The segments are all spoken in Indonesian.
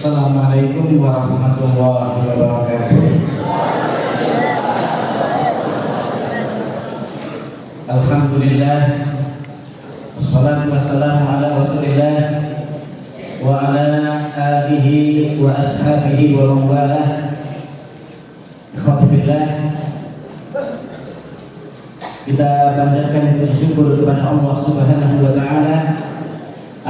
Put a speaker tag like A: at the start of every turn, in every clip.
A: Assalamualaikum warahmatullahi wabarakatuh. Alhamdulillah. Wassalatu wassalamu ala rasulillah Wa ala alihi wa ashabihi wa Ikhwatillah Kita panjatkan bersyukur kepada Allah subhanahu wa ta'ala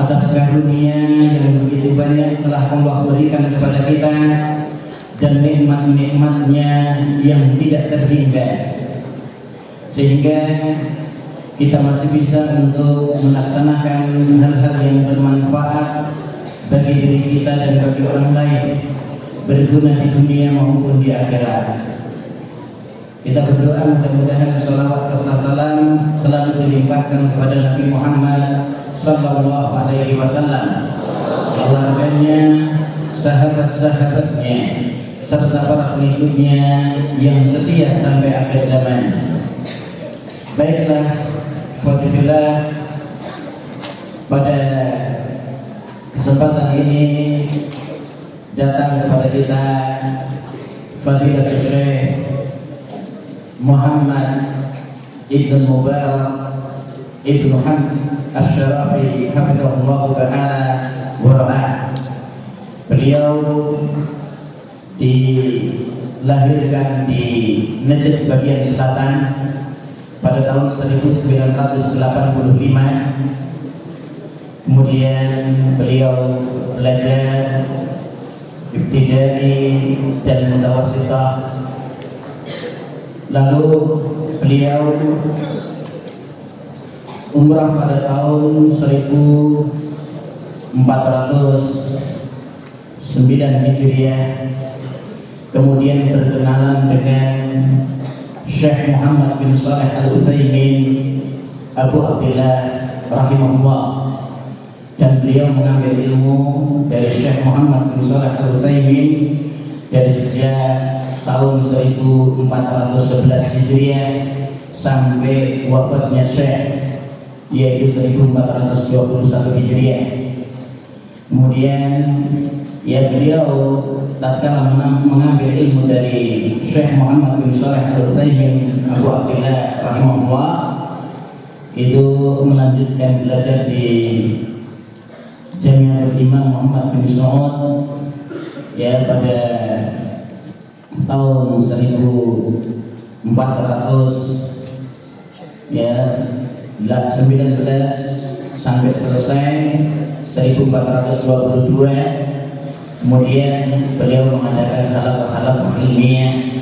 A: Atas karunia yang begitu banyak telah Allah berikan kepada kita Dan nikmat-nikmatnya yang tidak terhingga sehingga kita masih bisa untuk melaksanakan hal-hal yang bermanfaat bagi diri kita dan bagi orang lain berguna di dunia maupun di akhirat. Kita berdoa mudah-mudahan salawat serta salam selalu dilimpahkan kepada Nabi Muhammad Sallallahu Alaihi Wasallam, keluarganya, sahabat-sahabatnya, serta para pengikutnya yang setia sampai akhir zaman. Baiklah, Alhamdulillah pada kesempatan ini datang kepada kita Fadilah Syekh Muhammad Ibn Mubarak Ibn Hamd Asyarafi Hafizahullah Ta'ala Wara'ah Beliau dilahirkan di Najd bagian selatan pada tahun 1985 kemudian beliau belajar ibtidai dan mutawasitah lalu beliau umrah pada tahun 1409 Hijriah. Kemudian berkenalan dengan Syekh Muhammad bin Saleh Al Utsaimin Abu Abdullah rahimahullah. Dan beliau mengambil ilmu dari Syekh Muhammad bin Saleh Al Utsaimin dari sejak tahun 1411 Hijriah sampai wafatnya Syekh yaitu 1421 Hijriah. Kemudian ya beliau tatkala mengambil ilmu dari Syekh Muhammad bin Saleh Al Utsaimin Abu Abdullah rahimahullah itu melanjutkan belajar di Jami'ah Imam Muhammad bin Saud ya pada tahun 1400 ya 19 sampai selesai 1422 kemudian beliau mengadakan halal-halal ilmiah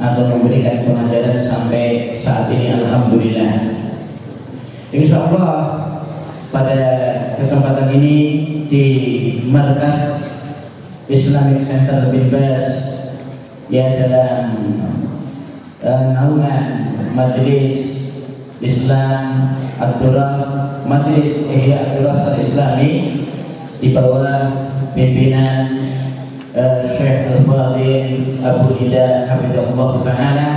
A: atau memberikan pengajaran sampai saat ini Alhamdulillah. Insya Allah pada kesempatan ini di markas Islamic Center bin Bas ya dalam uh, naungan Majelis Islam Abdullah Majelis Ihya Abdullah Islami di bawah pimpinan uh, Syekh Al-Fadhil Abu Ida Hafizahullah Ta'ala.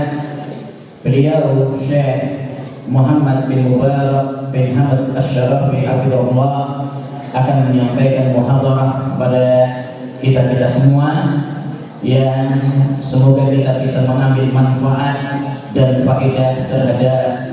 A: Beliau Syekh Muhammad bin Mubarak bin Hamad Asyarafi Hafizahullah akan menyampaikan muhadarah kepada kita-kita semua yang semoga kita bisa mengambil manfaat dan faedah terhadap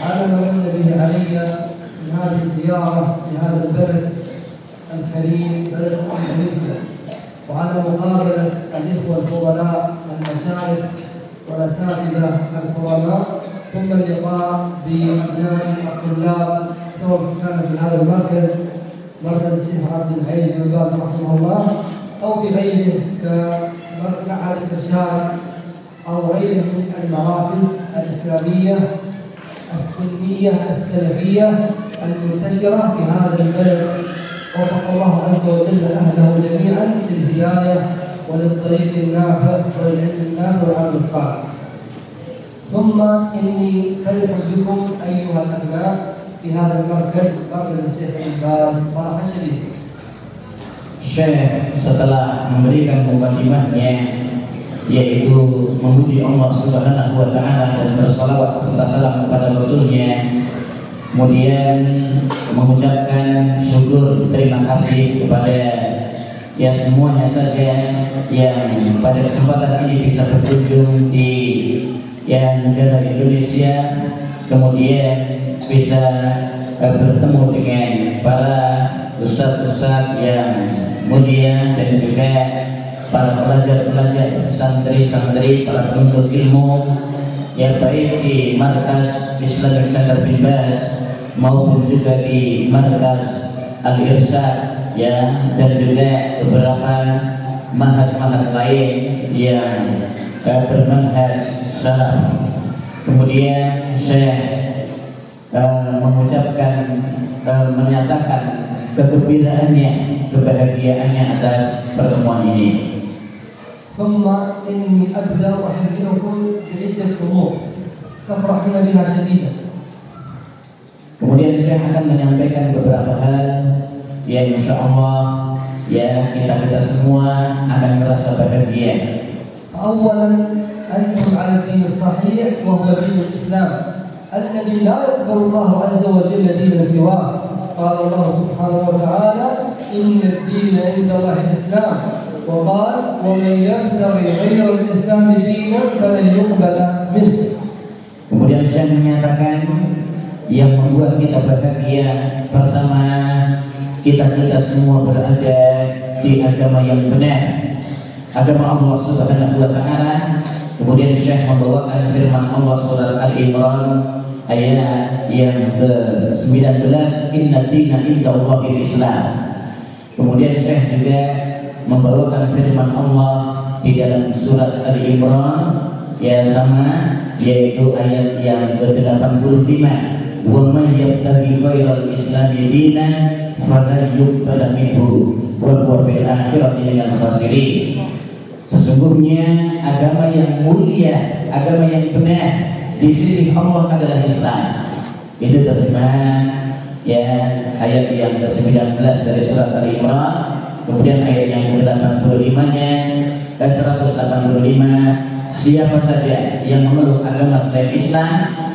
B: ما من به علي من هذه الزيارة لهذا البلد الكريم بلد اندونيسيا وعلى مقابله الإخوة الفضلاء المشايخ والأساتذة الكرماء ثم اللقاء بأبناء الطلاب سواء كان في هذا المركز مركز الشيخ عبد العزيز بن رحمه الله أو في غيره كمعهد الارشاد أو غيره من المراكز الإسلامية. السنيه السلفيه المنتشره في هذا البلد وفق الله عز وجل اهله جميعا للهدايه وللطريق النافع وللعلم النافع والعمل الصالح ثم إني فرح بكم أيها الأبناء في هذا المركز مركز الشيخ باز فرحا شديدا
A: Syekh setelah memberikan mukadimahnya yaitu memuji Allah Subhanahu wa taala dan bersalawat serta salam kepada Rasulnya. Kemudian mengucapkan syukur terima kasih kepada ya semuanya saja yang pada kesempatan ini bisa berkunjung di ya negara Indonesia. Kemudian bisa uh, bertemu dengan para ustaz-ustaz yang mulia dan juga para pelajar-pelajar santri-santri para penuntut ilmu yang baik di markas Islamic Center bin Bas maupun juga di markas Al-Irsad ya dan juga beberapa mahat-mahat lain yang uh, bermanhaj salaf. Kemudian saya uh, mengucapkan uh, menyatakan kegembiraannya, kebahagiaannya atas pertemuan ini.
B: ثم إني أبدأ أحذركم بعدة أمور تفرحون بها شديدا
A: Kemudian saya akan menyampaikan beberapa hal yang insya Allah ya kita kita semua akan merasa bahagia.
B: أولا أنتم على الدين الصحيح وهو دين الإسلام الذي لا يقبل الله عز وجل دينا سواه قال الله سبحانه وتعالى إن الدين عند الله الإسلام وقال ومن يبتغي غير الإسلام دينا فلن يقبل منه
A: Kemudian saya menyatakan yang membuat kita bahagia pertama kita kita semua berada di agama yang benar agama Allah Subhanahu wa taala kemudian Syekh membawakan firman Allah surat Al-Imran ayat yang ke-19 inna dina inda Allahil Islam kemudian Syekh juga membawakan firman Allah di dalam surat Ali-Imran ya sama yaitu ayat yang ke-85. Wa man yabtaghi ghairal islami dinan falan yuqbal minhu wa huwa fil akhirati minal khasirin. Sesungguhnya agama yang mulia agama yang benar di sisi Allah adalah Islam. Itu terjemahan ya ayat yang ke-19 dari surat Al-Imran kemudian ayat yang ke-85 nya ke 185 siapa saja yang memeluk agama selain Islam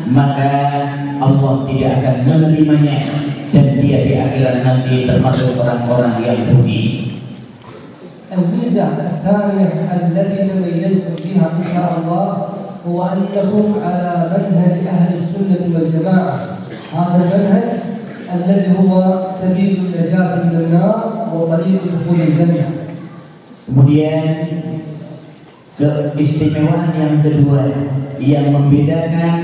A: maka Allah tidak akan menerimanya dan dia di akhirat nanti termasuk orang-orang yang rugi.
B: الميزة الثانية التي تميزتم بها إن شاء الله هو أنكم على منهج أهل السنة والجماعة هذا المنهج الذي هو سبيل النجاة من النار وطريق دخول الجنة
A: Kemudian keistimewaan yang kedua yang membedakan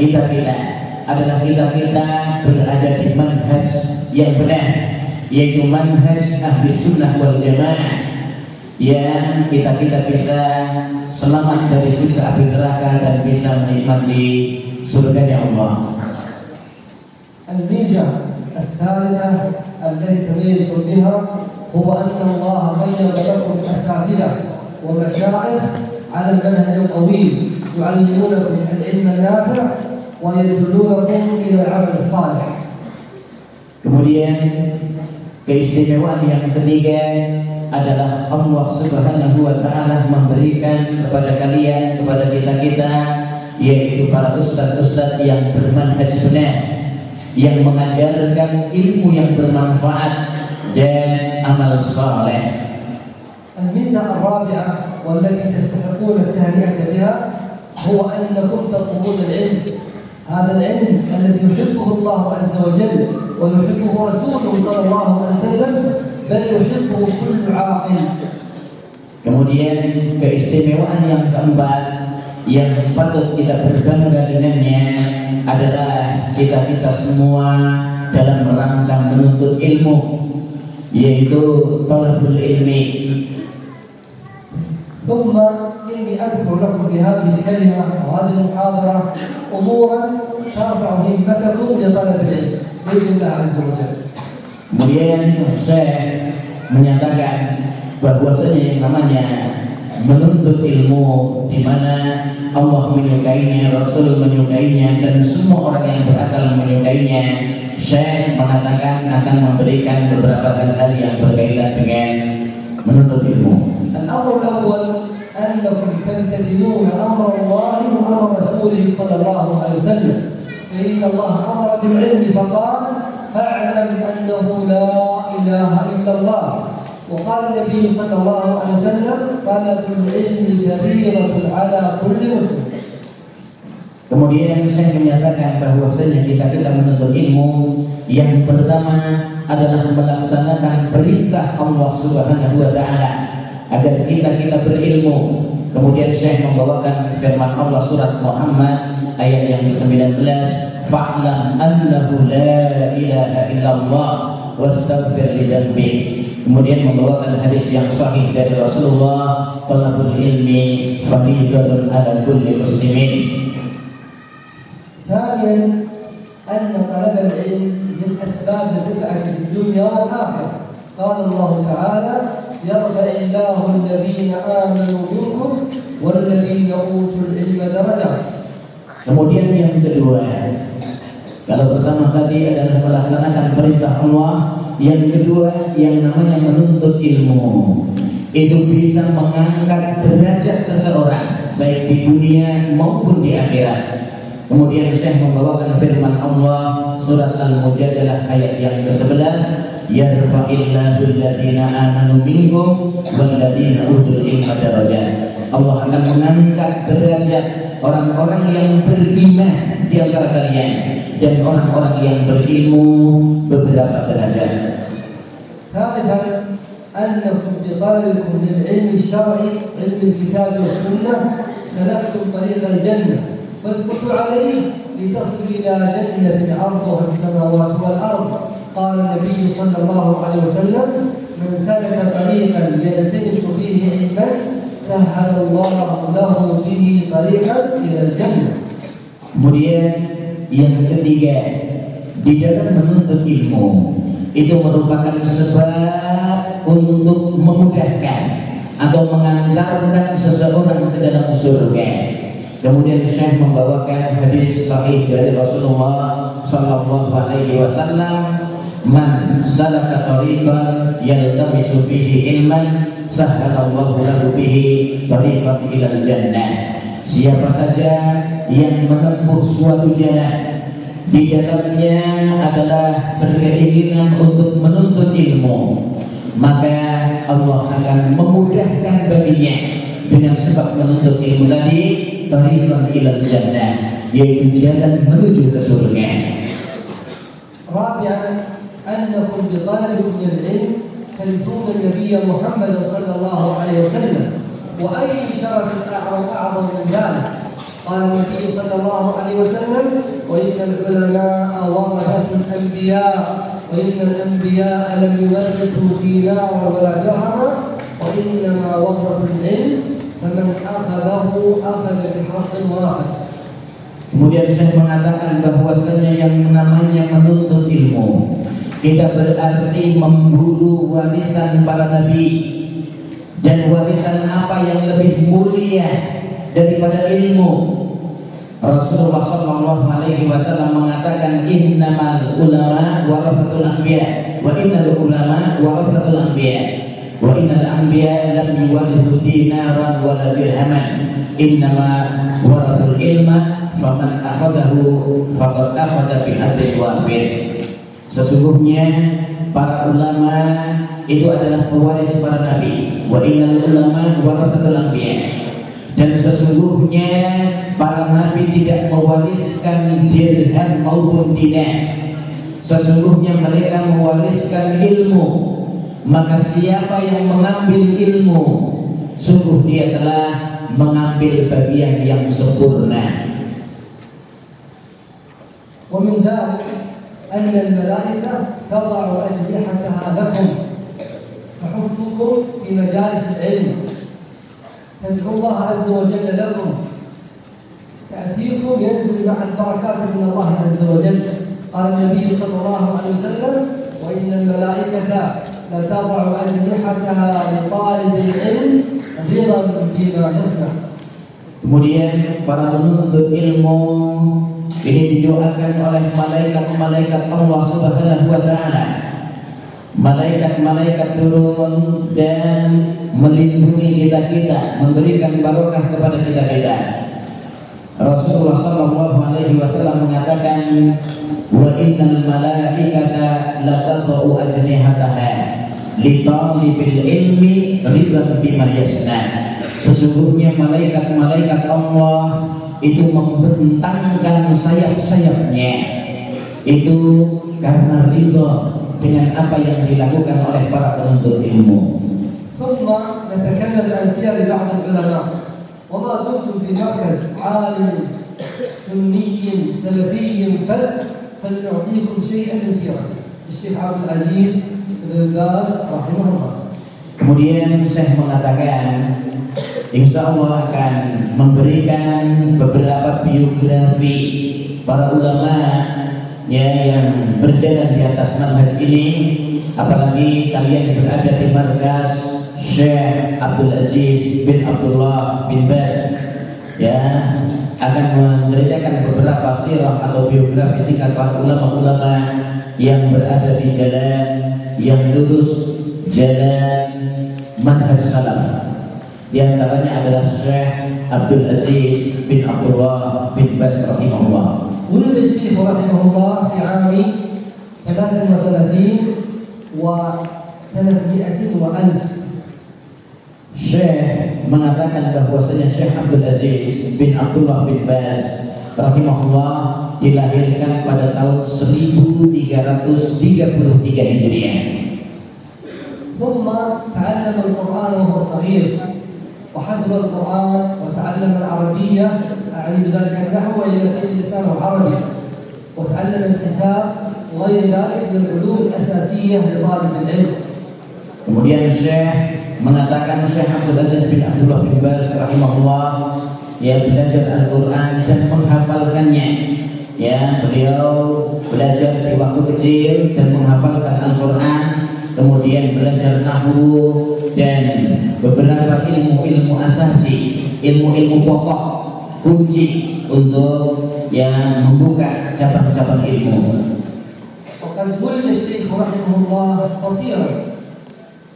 A: kita kita adalah kita kita berada di manhaj yang benar yaitu manhaj ahli sunnah wal jamaah yang kita kita bisa selamat dari siksa api neraka dan bisa menikmati surga Allah.
B: Al-Mizah الثالثة التي تميزكم بها هو أن الله غير لكم أساتذة ومشايخ على المنهج القويم يعلمونكم العلم النافع ويدلونكم إلى العمل الصالح
A: Kemudian keistimewaan yang ketiga adalah Allah Subhanahu wa taala memberikan kepada kalian kepada kita-kita yaitu para ustaz-ustaz yang bermanhaj benar yang mengajarkan ilmu yang bermanfaat dan amal saleh.
B: الميزة الرابعة والتي تستحقون التهنئة بها هو أنكم تطلبون العلم هذا العلم الذي يحبه الله عز وجل ويحبه رسوله صلى الله عليه وسلم بل يحبه كل عاقل
A: Kemudian keistimewaan yang keempat yang patut kita berbangga dengannya adalah kita kita semua dalam rangka menuntut ilmu yaitu talabul ilmi
B: ثم إني أذكر لكم في هذه الكلمة وهذه المحاضرة أمورا ترفع همتكم لطلب العلم بإذن الله عز وجل
A: kemudian saya menyatakan bahwasanya yang namanya menuntut ilmu di mana Allah menyukainya, Rasul menyukainya dan semua orang yang berakal menyukainya. Syekh mengatakan akan memberikan beberapa hal yang berkaitan dengan menuntut ilmu.
B: الأمر الأول أنكم تمتثلون أمر الله وأمر رسوله صلى الله عليه وسلم فإن الله أمر بالعلم فقال فاعلم أنه لا إله إلا الله وقال النبي صلى الله عليه وسلم طلب العلم فريضة على كل مسلم
A: Kemudian saya menyatakan bahwasanya kita kita menuntut ilmu yang pertama adalah melaksanakan perintah Allah Subhanahu wa taala agar kita kita berilmu. Kemudian Syekh membawakan firman Allah surat Muhammad ayat yang ke-19, "Fa'lam annahu la ilaha illallah wastaghfir li dzambik." Kemudian membawakan hadis yang sahih dari Rasulullah, "Talabul ilmi fardhatun ala kulli muslimin."
B: ثانيا أن طلب العلم من أسباب الرفعة في الدنيا والآخرة قال الله تعالى يرفع الله الذين آمنوا منكم والذين أوتوا العلم درجات
A: Kemudian yang kedua, kalau pertama tadi adalah melaksanakan perintah Allah, yang kedua yang namanya menuntut ilmu. Itu bisa mengangkat derajat seseorang baik di dunia maupun di akhirat. Kemudian Syekh membawakan firman Allah surat Al-Mujadalah ayat yang ke-11 yarfa'illahu alladziina amanu minkum walladziina utul ilma darajat. Allah akan mengangkat derajat orang-orang yang beriman di antara kalian dan orang-orang yang berilmu beberapa derajat.
B: ثالثا أنكم بقدركم للعلم الشرعي علم الكتاب والسنة سلكتم طريق الجنة فاثبتوا عليه لتصلوا إلى جنة عرضها السماوات والأرض قال النبي صلى الله عليه وسلم من سلك طريقا يلتمس فيه علما سهل الله له به طريقا إلى الجنة
A: Kemudian yang ketiga di dalam menuntut ilmu itu merupakan sebab untuk memudahkan atau mengantarkan seseorang ke dalam surga. Kemudian Syekh membawakan hadis sahih dari Rasulullah sallallahu alaihi wasallam, "Man salaka tariqan yaltamisu fihi ilman, sahhalallahu lahu bihi tariqan ilal jannah siapa saja yang menempuh suatu jalan di dalamnya adalah berkeinginan untuk menuntut ilmu maka Allah akan memudahkan baginya dengan sebab menuntut ilmu tadi tariqan ilal jannah yaitu jalan menuju ke surga.
B: Rabi'an annahum bi talabin ilm تلفون النبي محمد صلى الله عليه وسلم وأي شرف أعظم أعظم من ذلك. قال النبي صلى الله عليه وسلم وإن العلماء ورثة الأنبياء وإن الأنبياء لم يورثوا دينارا ولا درهما وإنما ورثوا العلم فمن أخذه أخذ بحق واحد.
A: Kemudian saya mengatakan bahwasanya yang namanya menuntut ilmu tidak berarti memburu warisan para nabi. Dan warisan apa yang lebih mulia daripada ilmu. Rasulullah Shallallahu Alaihi Wasallam mengatakan innamal ulama warasatul anbiya wa innal ulama warasatul anbiya wa innal anbiya lam yuwarithu dinaran wa dirhaman innama warasul ilma faman akhadahu faqad akhadha bi wafir Sesungguhnya para ulama itu adalah pewaris para nabi. Wa ilal ulama wa anbiya. Dan sesungguhnya para nabi tidak mewariskan dirham maupun dinar. Sesungguhnya mereka mewariskan ilmu. Maka siapa yang mengambil ilmu, sungguh dia telah mengambil bagian yang sempurna.
B: Wa أن الملائكة تضع أجنحتها لكم تحفكم في مجالس العلم. تدعو الله عز وجل لكم. تأتيكم ينزل مع البركات من الله عز وجل. قال النبي صلى الله عليه وسلم وإن الملائكة لا تضع أجنحتها لطالب العلم رضا بما يصنع
A: Kemudian para penuntut ilmu ini didoakan oleh malaikat-malaikat Allah Subhanahu wa taala. Malaikat-malaikat turun dan melindungi kita-kita, memberikan barokah kepada kita-kita. Rasulullah sallallahu alaihi wasallam mengatakan wa innal malaikata la tadau ajnihataha li talibil ilmi ridan bima yasna Sesungguhnya malaikat-malaikat Allah itu membentangkan sayap-sayapnya itu karena ridho dengan apa yang dilakukan oleh para penuntut ilmu.
B: ثم نتكلم عن سير بعض العلماء وما دمتم في مركز عالم سني سلفي فرد فلنعطيكم شيئا من سيرته الشيخ عبد العزيز بن باز رحمه الله
A: Kemudian saya mengatakan Insya Allah akan memberikan beberapa biografi para ulama ya yang berjalan di atas manhaj ini. Apalagi kalian berada di markas Syekh Abdul Aziz bin Abdullah bin Bas. Ya akan menceritakan beberapa sirah atau biografi singkat para ulama-ulama yang berada di jalan yang lurus jalan manhaj salaf di antaranya adalah Syekh Abdul Aziz bin Abdullah bin Bas rahimahullah.
B: ولد الشيخ رحمه الله في عام 33 و 300 وألف
A: Syekh mengatakan bahwasanya Syekh Abdul Aziz bin Abdullah bin Bas rahimahullah dilahirkan pada tahun 1333 Hijriah.
B: ثم تعلم القرآن وهو صغير وحفظ القرآن وتعلم العربية أعني بذلك النحو إلى اللسان العربي وتعلم الحساب وغير ذلك من العلوم الأساسية لطالب العلم
A: Kemudian Syekh mengatakan Syekh Abdul Aziz bin Abdullah bin Bas rahimahullah yang belajar Al-Quran dan menghafalkannya. Ya, beliau belajar di waktu kecil dan menghafalkan Al-Quran, kemudian belajar nahwu dan beberapa ilmu-ilmu asasi, ilmu-ilmu pokok kunci untuk yang membuka cabang-cabang ilmu.
B: وقد ولد الشيخ رحمه الله قصيرا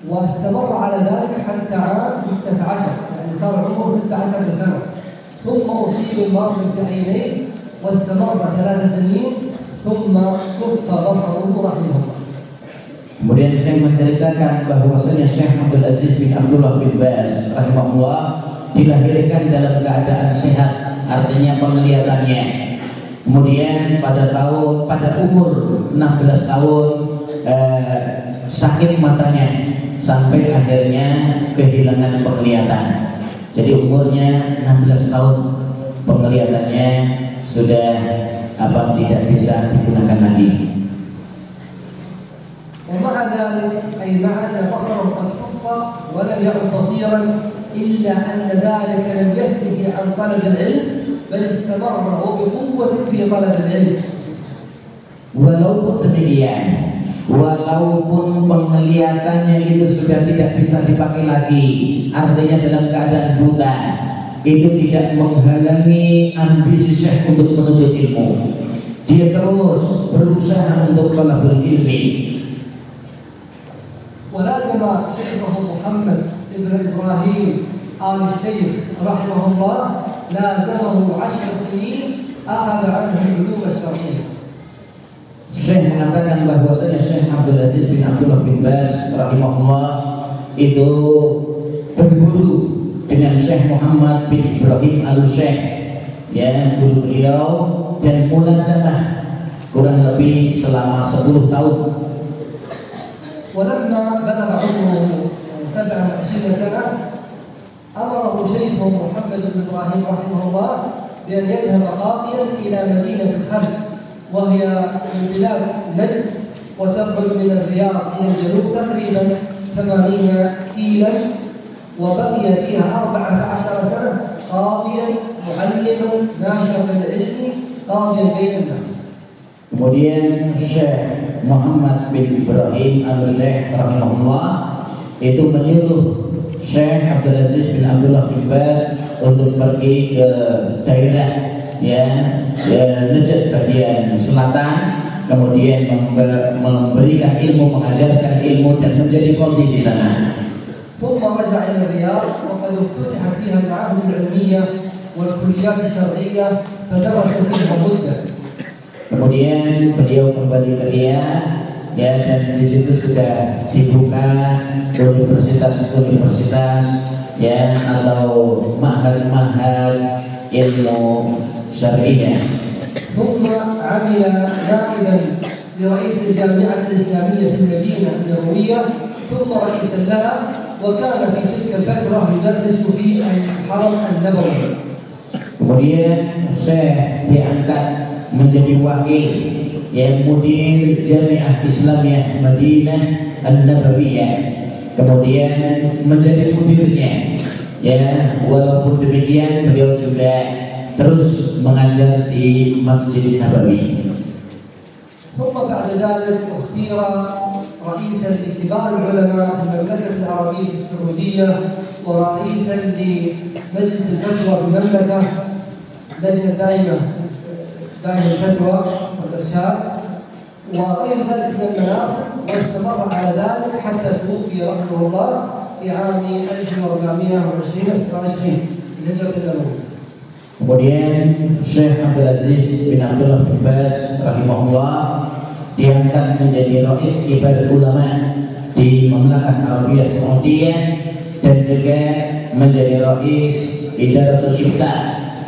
B: واستمر على ذلك حتى عام 16 يعني صار عمره 16 سنة ثم أصيب المرض في عينيه واستمر ثلاث سنين ثم كف بصره رحمه الله
A: Kemudian saya menceritakan bahwasanya Syekh Abdul Aziz bin Abdullah bin Baz rahimahullah dilahirkan dalam keadaan sehat, artinya penglihatannya. Kemudian pada tahun pada umur 16 tahun eh, sakit matanya sampai akhirnya kehilangan penglihatan. Jadi umurnya 16 tahun penglihatannya sudah apa tidak bisa digunakan lagi.
B: ومع ذلك أي مع أن بصره قد كف ولم يعد بصيرا إلا أن ذلك لم يثبت عن طلب العلم بل استمر وبقوة في طلب العلم
A: Walaupun demikian, walaupun penglihatannya itu sudah tidak bisa dipakai lagi, artinya dalam keadaan buta, itu tidak menghalangi ambisi Syekh untuk menuntut ilmu. Dia terus berusaha untuk talabul ilmi.
B: ولازم شيخه محمد بن إبراهيم آل الشيخ رحمه الله لازمه عشر سنين أخذ عنه العلوم الشرعية
A: Syekh mengatakan bahwasanya Syekh Abdul Aziz bin Abdullah bin Baz rahimahullah itu berguru dengan Syekh Muhammad bin Ibrahim al Syekh ya guru beliau dan mulazamah kurang lebih selama 10 tahun
B: ولما بلغ عمره سبع وعشرين سنة أمره شيخه محمد بن إبراهيم رحمه الله بأن يذهب قاضيا إلى مدينة الخلف وهي من بلاد نجد وتبعد من الرياض إلى الجنوب تقريبا ثمانين كيلا وبقي فيها أربعة عشر سنة قاضيا معلما ناشرا للعلم قاضيا بين الناس.
A: Kemudian Syekh Muhammad bin Ibrahim al-Syekh rahimahullah itu menyuruh Syekh Abdul Aziz bin Abdullah bin Bas untuk pergi ke daerah ya, ya Najd bagian selatan kemudian memberikan ilmu mengajarkan ilmu dan menjadi qadhi di sana
B: ثم رجع الى الرياض وقد افتتح فيها المعاهد العلميه والكليات الشرعيه فدرس فيها مده
A: Kemudian beliau kembali ke Riyadh ya dan di situ sudah dibuka universitas-universitas ya atau mahal-mahal ilmu syariah.
B: ثم عمل نائبا لرئيس الجامعة الإسلامية في المدينة النبوية ثم رئيسا لها وكان في تلك الفترة يدرس في الحرم النبوي.
A: Kemudian saya diangkat menjadi wakil yang mudir Jamiah Islamiyah Madinah An-Nabawiyah kemudian menjadi mudirnya ya walaupun demikian beliau juga terus mengajar di Masjid Nabawi
B: ثم بعد ذلك اختير رئيسا لكبار العلماء في المملكه العربيه السعوديه ورئيسا لمجلس الفتوى في المملكه لجنه دائمه دائمه الفتوى والارشاد وغير ذلك من المناصب واستمر على ذلك حتى توفي رحمه الله في عام 1420 26 لهجره النبوي
A: Kemudian Syekh Abdul Aziz bin Abdullah bin Bas rahimahullah diangkat menjadi Rais Kibar Ulama di Mamlakat Arabia Saudiyah dan juga menjadi Rais Idaratul Ifta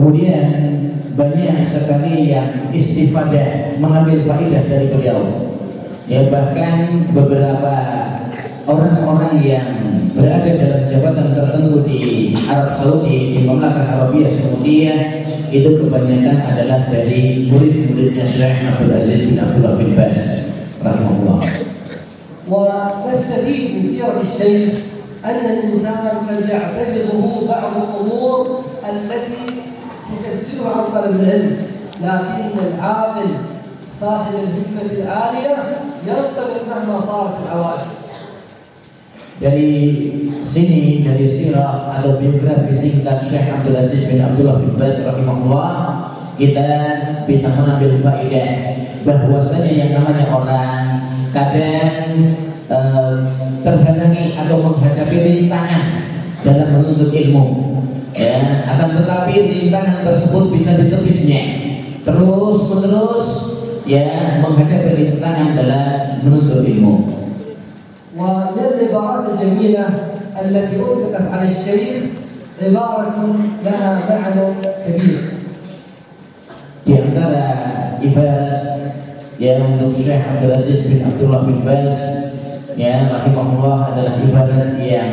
A: Kemudian banyak sekali yang istifadah mengambil faidah dari beliau. Ya bahkan beberapa orang-orang yang berada dalam jabatan tertentu di Arab Saudi di Mamlakat Arabia Saudiyah itu kebanyakan adalah dari murid-muridnya Syekh Abdul Aziz bin Abdullah bin Bas rahimahullah.
B: ونستفيد من سيرة الشيخ أن الإنسان قد يعترضه بعض الأمور التي تكسره عن طلب العلم لكن العاقل صاحب الحكمة العالية ينطلق مهما صارت العوائق
A: Dari sini dari sirah atau biografi singkat Syekh Abdul Aziz bin Abdullah bin Bas rahimahullah kita bisa mengambil faedah bahwasanya yang namanya orang kadang eh, terhalangi atau menghadapi rintangan dalam menuntut ilmu ya akan tetapi rintangan tersebut bisa ditepisnya terus menerus ya menghadapi rintangan dalam menuntut ilmu
B: ومن العبارات الجميلة التي أطلقت على الشيخ عبارة لها معنى كبير
A: di antara ibarat yang untuk Syekh Abdul Aziz bin Abdullah bin Baz ya rahimahullah adalah ibarat yang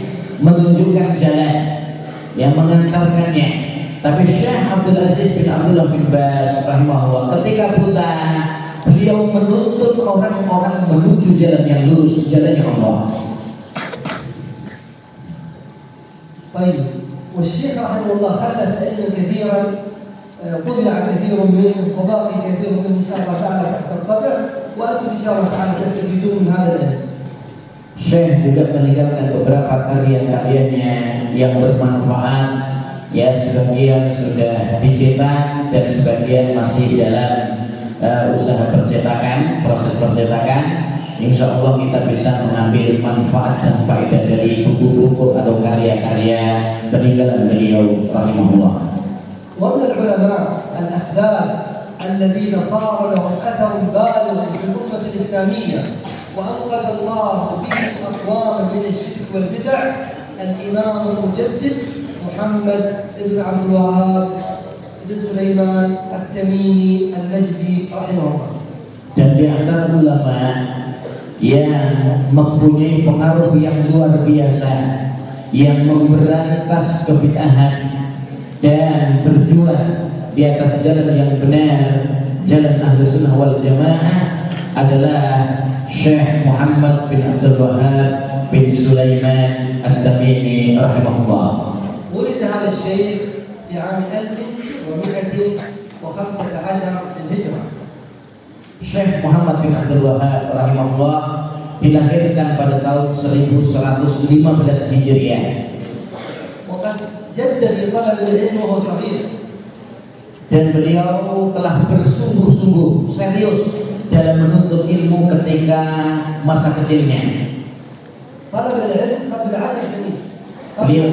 A: menunjukkan jalan, yang mengantarkannya. Tapi Syekh Abdul Aziz bin Abdullah bin Bas rahimahullah ketika buta beliau menuntut orang-orang menuju jalan yang lurus, jalan yang Allah.
B: طيب والشيخ رحمه الله خلف علما كثيرا آه، طبع كثير منه وباقي كثير منه ان شاء الله تعالى تحت الطبع وانتم ان شاء الله تعالى تستفيدون من هذا العلم.
A: Syekh juga meninggalkan beberapa karya-karyanya yang bermanfaat ya sebagian sudah dicetak dan sebagian masih dalam uh, usaha percetakan, proses percetakan, insya Allah kita bisa mengambil manfaat dan faedah dari buku-buku atau karya-karya peninggalan beliau rahimahullah.
B: ومن العلماء الأحداث الذين صار لهم أثر بالغ في الأمة الإسلامية وأنقذ الله بهم أقواما من الشرك والبدع الإمام المجدد محمد بن عبد الوهاب بن سليمان التميمي النجدي رحمه الله.
A: Dan di antara ulama yang mempunyai pengaruh yang luar biasa yang memberantas kebid'ahan dan berjuang di atas jalan yang benar jalan ahlu sunnah wal jamaah adalah Syekh Muhammad bin Abdul Wahab bin Sulaiman At-Tamimi rahimahullah
B: ولد هذا الشيخ في عام 1115 للهجرة
A: Syekh Muhammad bin Abdul Wahab rahimahullah dilahirkan pada tahun 1115 Hijriah.
B: وقد جد في طلب العلم وهو صغير
A: Dan beliau telah bersungguh-sungguh serius dalam menuntut ilmu ketika masa kecilnya. Beliau,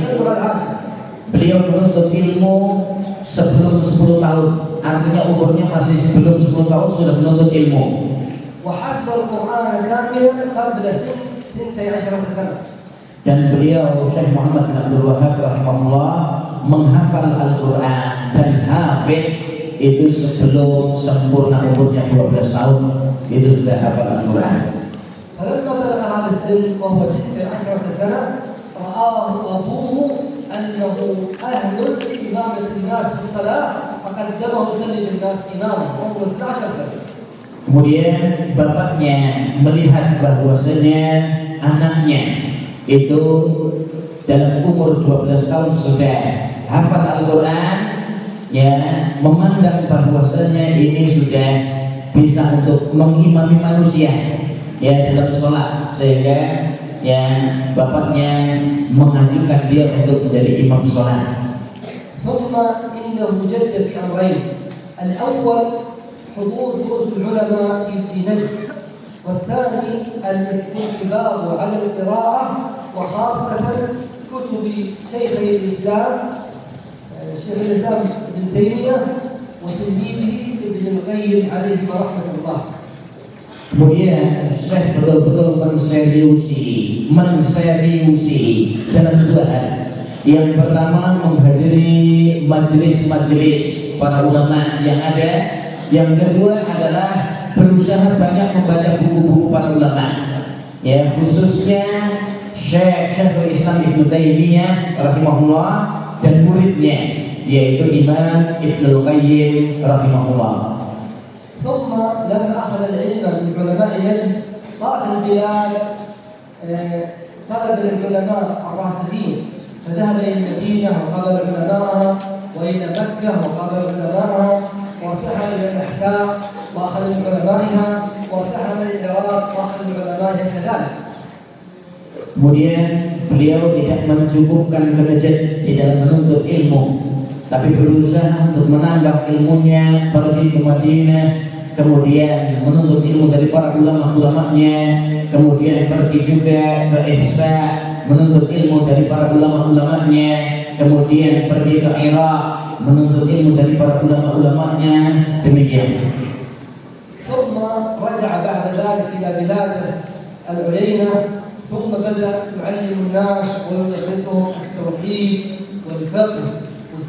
A: beliau menuntut ilmu sebelum 10 tahun. Artinya umurnya masih sebelum 10 tahun sudah menuntut ilmu. Dan beliau Syekh Muhammad bin Abdul Wahab rahimahullah menghafal Al-Qur'an dan hafid itu sebelum sempurna umurnya 12 tahun itu sudah hafal Al-Quran.
B: فلما بلغ هذا السن وهو 12 سنة رآه أبوه أنه أهل لإمامة الناس في الصلاة فقدمه يصلي بالناس إماما وهو 12 سنة
A: Kemudian bapaknya melihat bahwasanya anaknya itu dalam umur 12 tahun sudah hafal Al-Quran ya memandang bahwasanya ini sudah bisa untuk mengimami manusia ya dalam sholat sehingga ya bapaknya mengajukan dia untuk menjadi imam sholat
B: ثم إنه جد في أمرين الأول حضور دروس العلماء في نجد والثاني الانتباه على القراءة وخاصة كتب شيخي الإسلام آه، شيخ الإسلام ابن تيمية وتلميذه ابن القيم عليه رحمة الله
A: Kemudian Syekh betul-betul menseriusi, menseriusi dalam dua hal. Yang pertama menghadiri majelis-majelis para ulama yang ada. Yang kedua adalah berusaha banyak membaca buku-buku para ulama. Ya khususnya Syekh Syekhul Islam Ibnu Taimiyah rahimahullah dan muridnya yaitu Imam Ibnu Qayyim rahimahullah.
B: ثم لما أخذ العلم من علماء نجد طال البلاد آه، طلب العلماء الراسخين فذهب إلى المدينة وقابل علماءها وإلى مكة وقابل علماءها وارتحل إلى الأحساء وأخذ من علمائها وارتحل إلى العراق وأخذ من علمائها كذلك
A: Kemudian beliau tidak mencukupkan kerja di dalam menuntut ilmu, tapi berusaha untuk menambah ilmunya pergi ke Madinah, kemudian menuntut ilmu dari para ulama-ulamanya, kemudian pergi juga ke Ihsa, menuntut ilmu dari para ulama-ulamanya, kemudian pergi ke Irak, menuntut ilmu dari para ulama-ulamanya, demikian.
B: ثم رجع بعد ذلك إلى بلاده العلينة ثم بدأ يعلم الناس ويدرسهم التوحيد والفقه والسيرة النبوية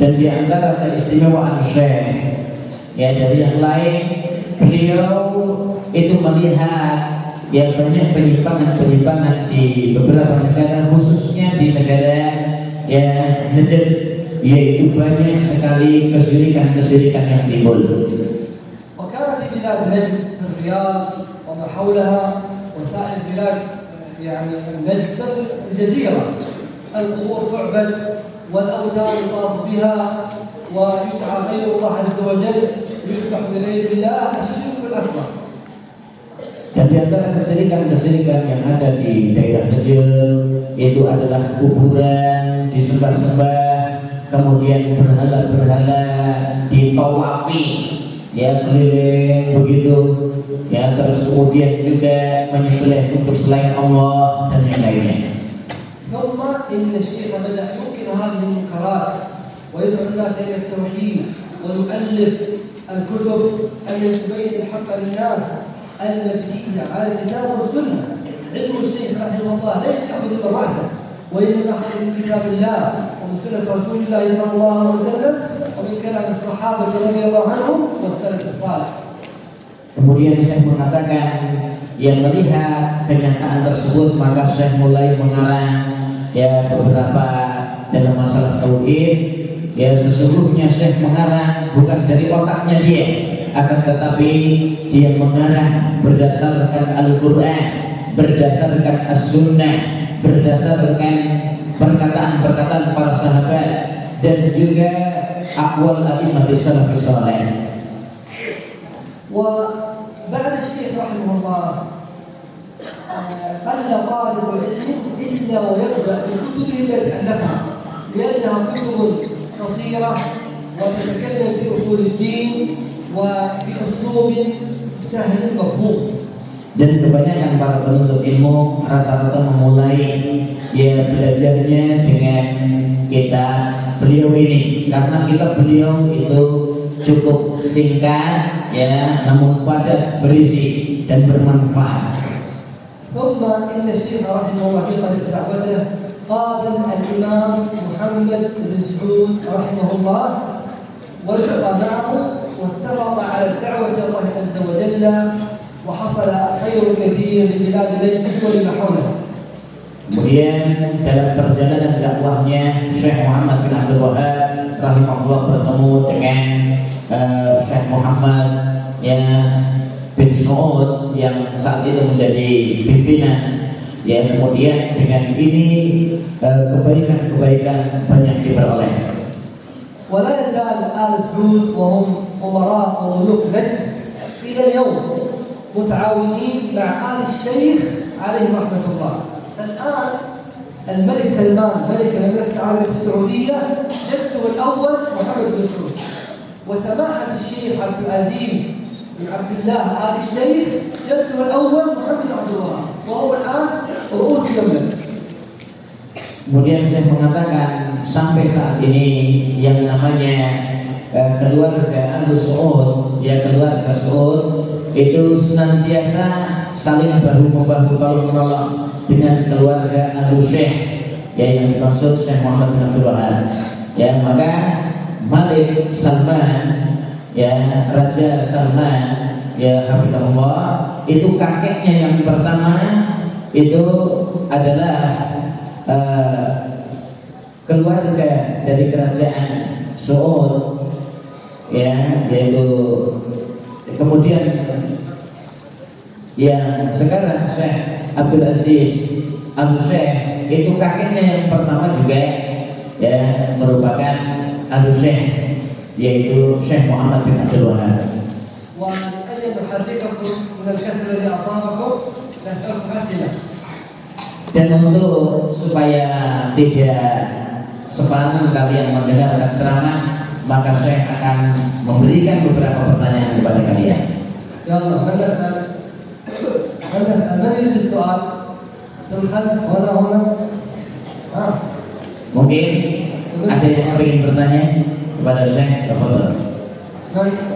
A: Dan di antara keistimewaan Syekh ya dari yang lain beliau itu melihat ya banyak penyimpangan-penyimpangan di beberapa negara khususnya di negara ya Najd yaitu banyak sekali kesyirikan-kesyirikan yang timbul.
B: وكانت في بلاد نجد في الرياض وحولها وسائر بلاد يعني النجد بل الجزيرة القبور تعبد والأوثان يطاف بها ويدعى غير الله عز وجل يذبح بغير الله الشرك الأكبر
A: Dan di antara kesirikan-kesirikan yang ada di daerah kecil itu adalah kuburan disembah-sembah, kemudian berhala-berhala ditawafi, ya keliling begitu, ya terus kemudian juga menyembelih untuk selain Allah dan yang lainnya.
B: ثم ان الشيخ بدا ينكر هذه المنكرات ويدعو الناس إلى التوحيد ويؤلف الكتب التي تبين الحق للناس المبنيه على الكتاب والسنة علم الشيخ رحمه الله لا ياخذ من راسه وإنما ياخذ من كتاب الله ومن سنة رسول الله صلى الله عليه وسلم ومن كلام الصحابة رضي الله عنهم والسلف الصالح.
A: Kemudian saya mengatakan yang melihat kenyataan tersebut maka saya mulai mengarang ya beberapa dalam masalah tauhid ya sesungguhnya Syekh mengarang bukan dari otaknya dia akan tetapi dia mengarang berdasarkan Al-Quran berdasarkan As-Sunnah berdasarkan perkataan-perkataan para sahabat dan juga akwal al-imam salafus saleh
B: وبعد الشيخ رحمه الله قل طالب علم الا ويقرا بكتبه التي الفها لانها كتب قصيره وتتكلم في اصول الدين وباسلوب سهل مفهوم
A: dan kebanyakan para penuntut ilmu rata-rata memulai ya belajarnya dengan kita beliau ini karena kita beliau itu cukup singkat ya namun padat berisi dan bermanfaat
B: ثم ان الشيخ رحمه الله في قابل الامام محمد بن سعود رحمه الله والتقى معه واتفق على الدعوه إلى الله عز وجل وحصل خير كثير لبلاد نجد ولما حولها
A: Kemudian dalam perjalanan dakwahnya Syekh Muhammad bin Abdul Wahab rahimahullah bertemu dengan uh, Syekh Muhammad ya bin Saud yang saat itu menjadi pimpinan ya kemudian dengan ini kebaikan-kebaikan uh, banyak diperoleh.
B: ولا يزال آل سعود وهم أمراء وملوك نجد إلى اليوم متعاونين مع آل الشيخ عليه رحمة الله. الآن الملك سلمان ملك المملكة العربية السعودية جده الأول محمد بن سعود. وسماحة الشيخ عبد العزيز بن عبد الله آل الشيخ جده الأول محمد عبد الوهاب. وهو الآن Oh, benar.
A: Kemudian saya mengatakan sampai saat ini yang namanya eh, keluarga Abu Saud, ya keluarga Saud itu senantiasa saling bahu membahu kalau menolak dengan keluarga Abu Syekh ya yang dimaksud Syekh Muhammad bin Abdul Wahab. Ya maka Malik Salman ya Raja Salman ya Habibullah itu kakeknya yang pertama itu adalah uh, keluarga dari kerajaan Saud ya yaitu kemudian yang sekarang Syekh Abdul Aziz Abu Syekh itu kakeknya yang pertama juga ya merupakan Abu Syekh yaitu Syekh Muhammad bin Abdul Wahab.
B: وأن نحرككم من الكسر الذي أصابكم نسألكم أسئلة
A: Dan untuk supaya tidak sepanjang kalian mendengarkan ceramah, maka saya akan memberikan beberapa pertanyaan kepada kalian.
B: يلا من نسأل من نسأل من يريد السؤال في الخلف ولا هنا ها
A: Mungkin ada yang ingin bertanya kepada saya, Bapak.
B: من ليش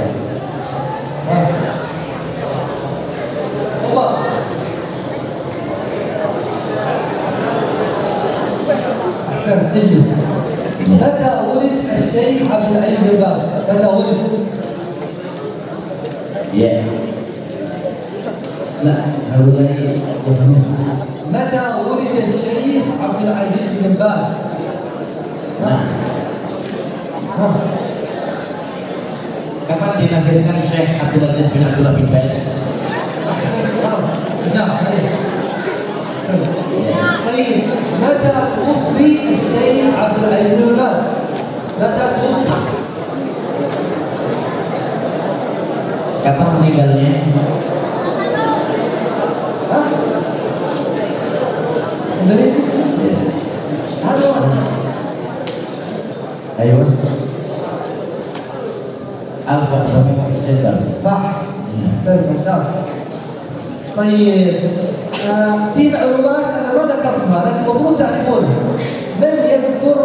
B: اجلس متى ولد الشيخ عبد العزيز بن باز؟ متى ولد؟
A: Ya. Nah, mulai
B: متى ولد الشيخ عبد العزيز بن باز؟
A: Nah, kapan dilahirkan Syekh Abdul Aziz bin Abdullah bin Baz?
B: طيب متى توفي الشيخ عبد العزيز باز؟ متى توفي؟
A: Kapan meninggalnya?
B: اندونيسي؟ هذا هو
A: Ayo. Alfa Ibrahim Center.
B: صح سلم ممتاز طيب في معلومات انا ما ذكرتها لكن المفروض تعرفونها من يذكر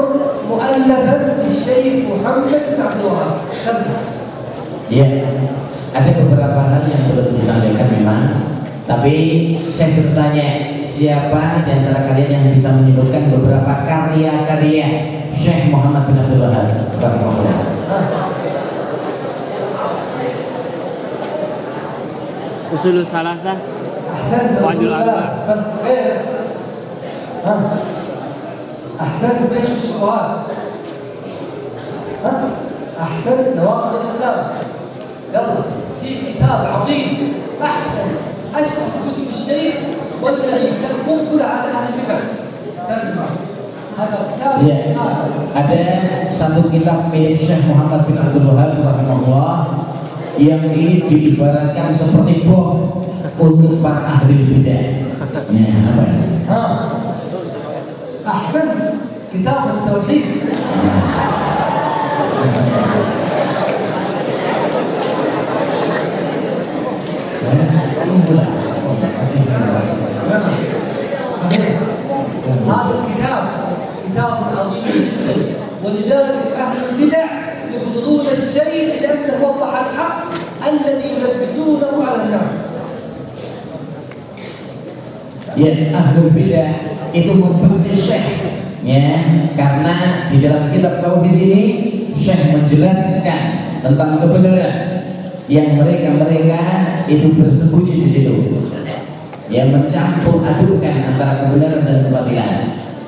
B: مؤلفا للشيخ محمد بن عبد الوهاب تفضل.
A: Ya, ada beberapa hal yang perlu disampaikan memang. Tapi saya bertanya, siapa di antara kalian yang bisa menyebutkan beberapa karya-karya Syekh Muhammad bin Abdul Wahab? Rahimahullah.
C: usul salasah
B: احسنت
C: وعد
B: رسول ها احسنت كشف الشبهات ها احسنت نواقض الاسلام يلا في كتاب عظيم احسن اشهر كتب الشيخ والذي تكون كلها على اهل الفكر ترجمه هذا كتاب
A: Ya, ada satu kitab milik Syekh Muhammad bin Abdul Wahab rahimahullah yang ini diibaratkan seperti bom untuk para ahli bidah. Ya, apa?
B: احسنت كتاب التوحيد. هذا الكتاب كتاب عظيم. ولذلك أهل البدع يبغضون الشيء لأنه وضح الحق الذي يلبسونه على الناس.
A: ya ahlul bidah itu membenci syekh. Ya karena di dalam kitab tauhid ini syekh menjelaskan tentang kebenaran yang mereka mereka itu bersembunyi di situ. Yang mencampur adukan antara kebenaran dan kebatilan.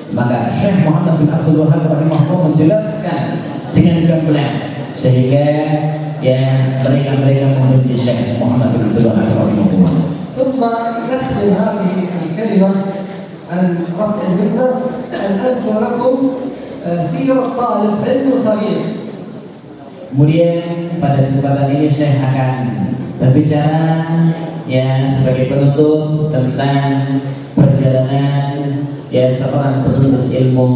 A: Maka Syekh Muhammad bin Abdul Wahab rahimahullah menjelaskan dengan gamblang sehingga ya mereka mereka membenci Syekh Muhammad bin Abdul Wahab rahimahullah.
B: هذه الكلمة عن رفع الهمة أن أذكر لكم آه، سيرة طالب علم صغير
A: Kemudian pada kesempatan ini saya akan berbicara ya sebagai penutup tentang perjalanan ya seorang penuntut ilmu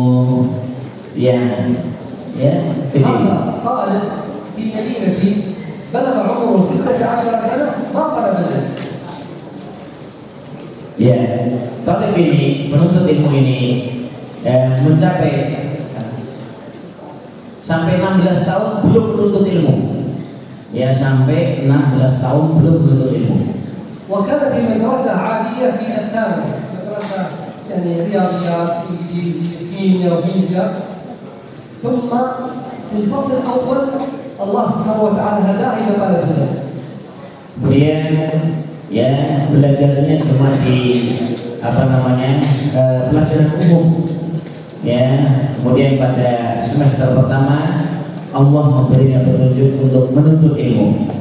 A: yang ya kecil.
B: هذا طالب في مدينتي بلغ عمره 16 سنة ما طلب العلم
A: Ya, talib ini penuntut ilmu ini eh, mencapai sampai 16 tahun belum menuntut ilmu. Ya sampai 16 tahun belum menuntut ilmu.
B: وكان في مدرسة عادية في الثانوي مدرسة يعني رياضيات انجليزي كيمياء وفيزياء ثم في الفصل الأول الله سبحانه وتعالى هداه إلى طلب العلم
A: Kemudian ya belajarnya cuma di apa namanya eh, pelajaran umum. Ya, kemudian pada semester pertama Allah memberinya petunjuk untuk menuntut ilmu.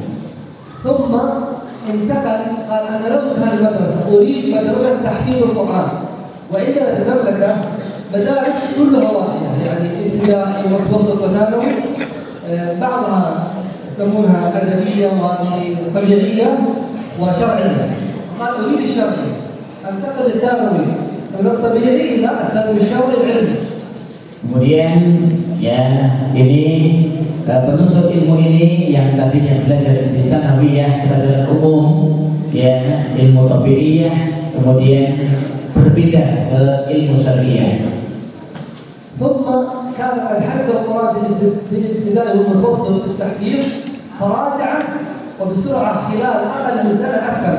B: ثم انتقل قال انا لو في هذه المدرسه اريد مدرسه تحفيظ القران والا في المملكه مدارس كلها واحده يعني ابتدائي ومتوسط وثانوي آه، بعضها يسمونها ادبيه وهذه طبيعيه وشرعيه قال اريد الشرعيه انتقل للثانوي من الطبيعي الى الثانوي الشرعي العلمي
A: Kemudian ya ini eh, penuntut ilmu ini yang tadinya belajar di sanawiyah pelajaran umum ya ilmu tabiiyah kemudian berpindah ke ilmu syariah.
B: ثم كان الحد القرآن في الابتدائي والمتوسط في التحفيظ فراجع وبسرعة خلال أقل من سنة أكثر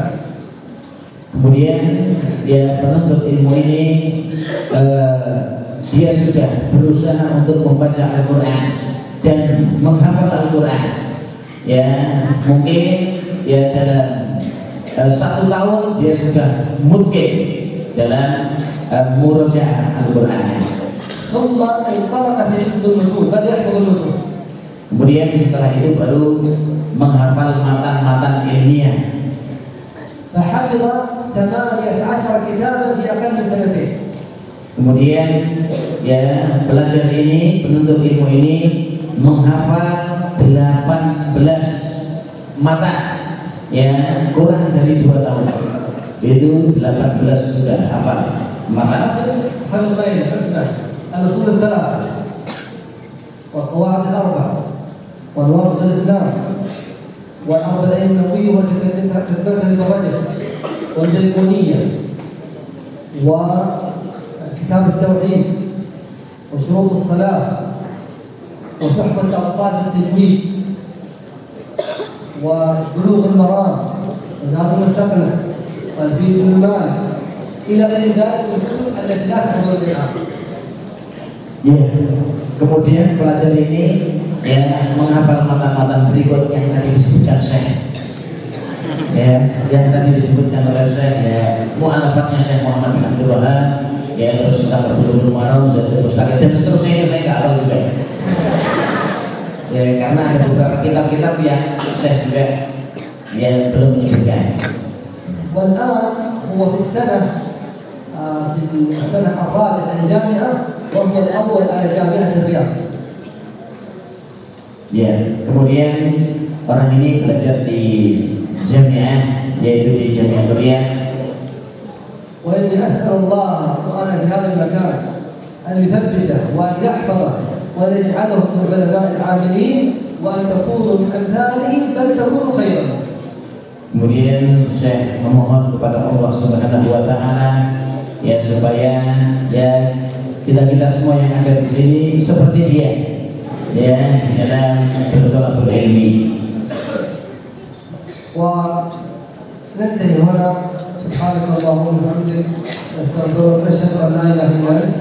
A: Kemudian ya penuntut ilmu ini eh, dia sudah berusaha untuk membaca Al-Quran dan menghafal Al-Quran ya mungkin ya dalam uh, satu tahun dia sudah mungkin dalam uh, murojaah Al-Quran
B: ثم انطلق في حفظ المتون بدا يحفظ المتون
A: kemudian setelah itu baru menghafal matan-matan ilmiah
B: فحفظ 18 كتابا في اقل من سنتين
A: Kemudian ya belajar ini penuntut ilmu ini menghafal 18 mata ya kurang dari dua tahun itu 18 sudah hafal mata
B: حفظ بين حفظ الاصول الثلاثه والقواعد الاربع والوارد الإسلام والأرض النبوي والتي تتبتل بوجه والبيكونية وكتاب التوحيد وشروط الصلاة وتحفة ألطاف التجويد وبلوغ المرام وذهاب المستقبل والبيت المال إلى غير ذلك الكتب التي لا تحضر
A: بها. Kemudian pelajar ini ya menghafal matan-matan berikut yang tadi disebutkan saya ya yang tadi disebutkan oleh saya ya mu'alafatnya Syekh Muhammad bin Abdul Wahab ya terus kita berbulu Maram jadi Mustaqim dan seterusnya itu saya nggak tahu juga ya karena ada beberapa kitab-kitab yang saya juga ya belum menyebutkan
B: والان هو في السنه آه، في السنه الرابعه الجامعه وهو الاول على جامعه الرياض
A: Ya, kemudian orang ini belajar di jamiah yaitu di Jamiah Riyadh
B: واني اسال الله وانا في هذا المكان ان يثبته وان يحفظه وان يجعله من العلماء العاملين وان تكونوا من امثاله بل تكونوا خيرا
A: Kemudian saya memohon kepada Allah Subhanahu wa taala ya supaya ya kita kita semua yang ada di sini seperti dia ya dalam bertolak berilmi.
B: وننتهي هنا سبحانك اللهم وبحمدك نستغفرك نشهد ان لا اله الا انت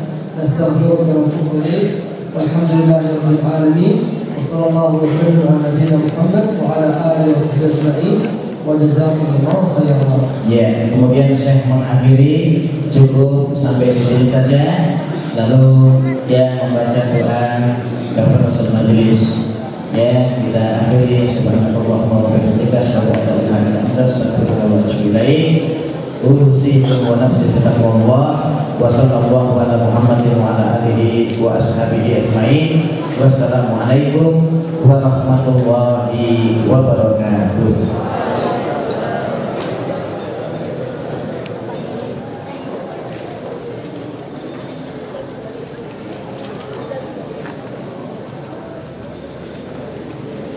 B: نستغفرك ونتوب اليك والحمد لله رب العالمين وصلى الله وسلم على نبينا محمد وعلى اله وصحبه اجمعين وجزاكم الله خيرا
A: Ya, kemudian saya mengakhiri cukup sampai di sini saja. Lalu dia membaca doa kafaratul majelis. Ya, kita akhiri subhanallah wa bihamdika asyhadu an la ilaha illa anta astaghfiruka wa atubu ilaik. Nafsi bitaqwallah wa sallallahu ala Muhammadin wa ashabihi ajmain. Wassalamualaikum warahmatullahi wabarakatuh.